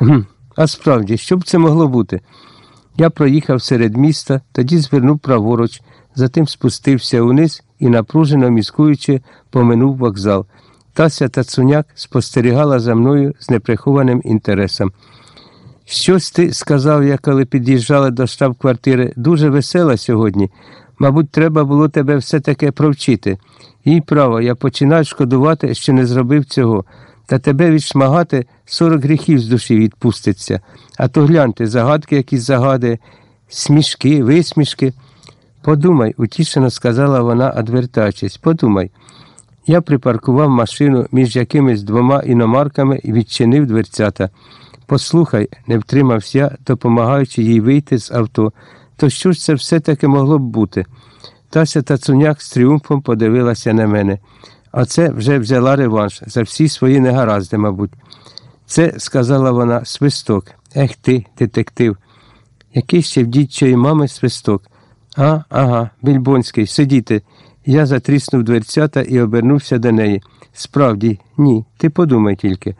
Гм, а справді, що б це могло бути? Я проїхав серед міста, тоді звернув праворуч, затим спустився униз і, напружено міскуючи, поминув вокзал. Тася та Цуняк спостерігала за мною з неприхованим інтересом. Щось ти, сказав я, коли під'їжджали до штаб-квартири, дуже весела сьогодні. Мабуть, треба було тебе все-таки провчити. Їй право, я починаю шкодувати, що не зробив цього. Та тебе відшмагати сорок гріхів з душі відпуститься. А то гляньте, загадки якісь загадує, смішки, висмішки. Подумай, утішено сказала вона, одвертаючись, подумай. Я припаркував машину між якимись двома іномарками і відчинив дверцята. Послухай, не втримався допомагаючи їй вийти з авто. То що ж це все-таки могло б бути? Тася та цуняк з тріумфом подивилася на мене. А це вже взяла реванш за всі свої негаразди, мабуть. Це, сказала вона, свисток. Ех ти, детектив. Який ще в дідчої мами свисток? А, ага, Більбонський, сидіти. Я затріснув дверцята і обернувся до неї. Справді, ні, ти подумай тільки.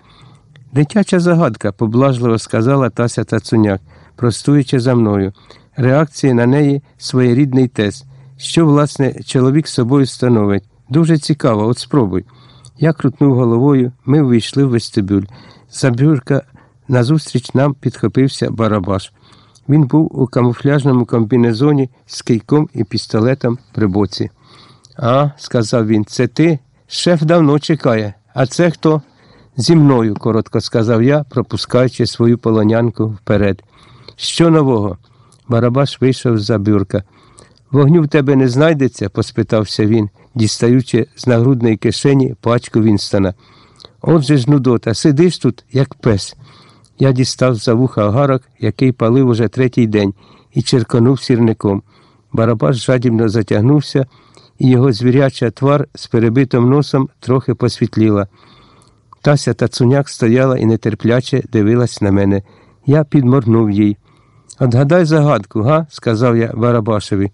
Дитяча загадка, поблажливо сказала Тася Тацуняк, простуючи за мною. Реакції на неї своєрідний тест. Що, власне, чоловік собою становить? Дуже цікаво, от спробуй. Я крутнув головою, ми ввійшли в вестибюль. За бюрка назустріч нам підхопився барабаш. Він був у камуфляжному комбінезоні з кийком і пістолетом при боці. А, сказав він, це ти? Шеф давно чекає. А це хто? Зі мною, коротко сказав я, пропускаючи свою полонянку вперед. Що нового? Барабаш вийшов з за бюрка. Вогню в тебе не знайдеться? поспитався він, дістаючи з нагрудної кишені пачку Вінстона. Отже ж, Нудота, сидиш тут, як пес. Я дістав за вуха огарок, який палив уже третій день, і черконув сірником. Барабаш жадібно затягнувся, і його звіряча твар з перебитим носом трохи посвітліла. Тася та цуняк стояла і нетерпляче дивилась на мене. Я підморгнув їй. Отгадай загадку, га? сказав я Барабашеві.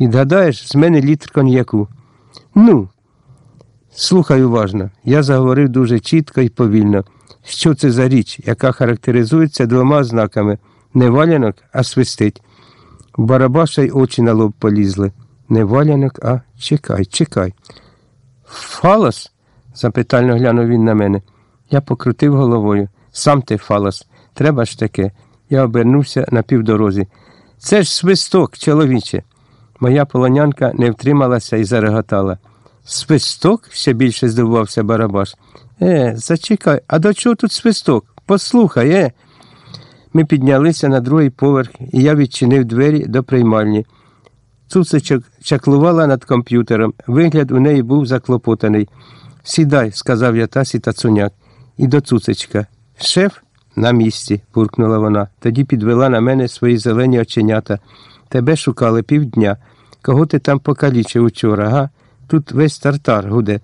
Відгадаєш, з мене літр коньяку. Ну, слухай уважно. Я заговорив дуже чітко і повільно. Що це за річ, яка характеризується двома знаками не валянок, а свистить. Барабаша й очі на лоб полізли. Не валянок, а чекай, чекай. Фалос? запитально глянув він на мене. Я покрутив головою. Сам ти фалос. Треба ж таке. Я обернувся на півдорозі. Це ж свисток, чоловіче. Моя полонянка не втрималася і зареготала. Свисток? ще більше здивувався Барабаш. Е, зачекай, а до чого тут свисток? Послухай, е. Ми піднялися на другий поверх, і я відчинив двері до приймальні. Цуцичок чаклувала над комп'ютером. Вигляд у неї був заклопотаний. Сідай, сказав я Тасі та цуняк, і до цуцичка. Шеф на місці, буркнула вона. Тоді підвела на мене свої зелені оченята. Тебе шукали півдня. Кого ти там покалічив учора, га? Тут весь тартар гуде.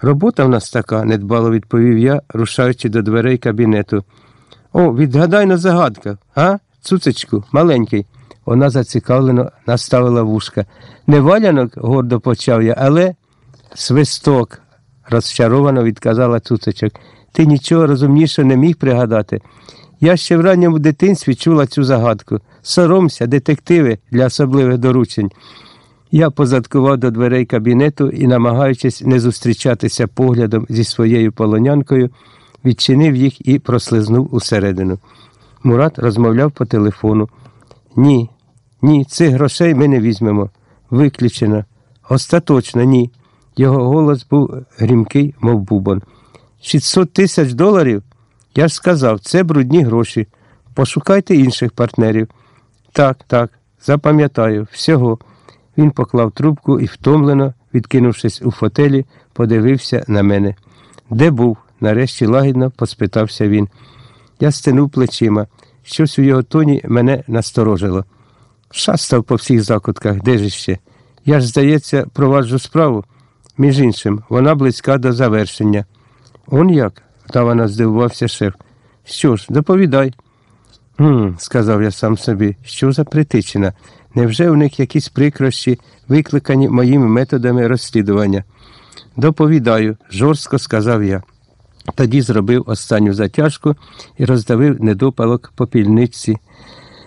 Робота в нас така, недбало відповів я, рушаючи до дверей кабінету. О, відгадай на загадка, а? Цуцечку, маленький. Вона зацікавлено наставила вушка. Не валянок, гордо почав я, але свисток, розчаровано відказала цуцечок. Ти нічого розумнішого не міг пригадати. Я ще в ранньому дитинстві чула цю загадку. Соромся, детективи для особливих доручень. Я позадкував до дверей кабінету і, намагаючись не зустрічатися поглядом зі своєю полонянкою, відчинив їх і прослизнув усередину. Мурат розмовляв по телефону. Ні, ні, цих грошей ми не візьмемо. Виключено. Остаточно ні. Його голос був грімкий, мов бубон. 600 тисяч доларів? Я ж сказав, це брудні гроші. Пошукайте інших партнерів. Так, так, запам'ятаю, всього. Він поклав трубку і, втомлено, відкинувшись у фотелі, подивився на мене. Де був? нарешті лагідно поспитався він. Я стенув плечима. Щось у його тоні мене насторожило. Шастав по всіх закутках, де ж ще? Я ж, здається, проваджу справу. Між іншим, вона близька до завершення. Он як? Вдавано здивувався шеф. Що ж, доповідай. «Хм», – сказав я сам собі, що за притичина? Невже у них якісь прикрощі, викликані моїми методами розслідування? Доповідаю, жорстко сказав я. Тоді зробив останню затяжку і роздавив недопалок попільниці.